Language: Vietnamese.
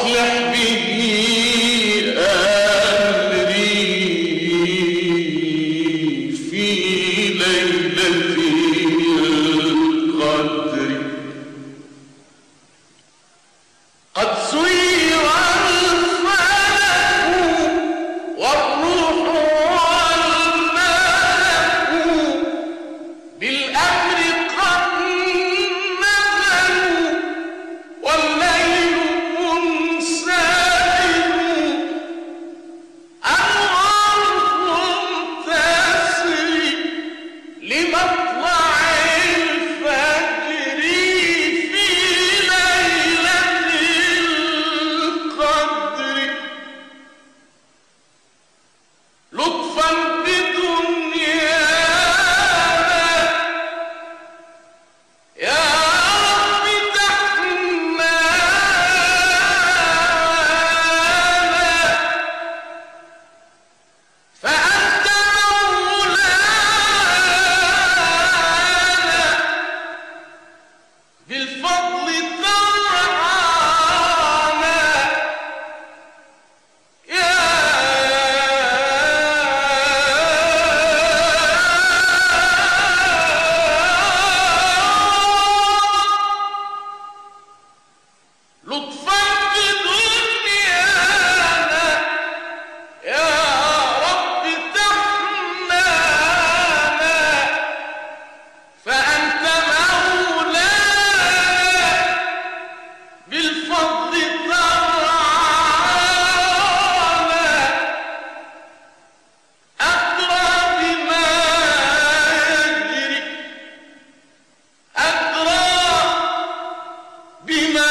رب في دهري أصلح به بما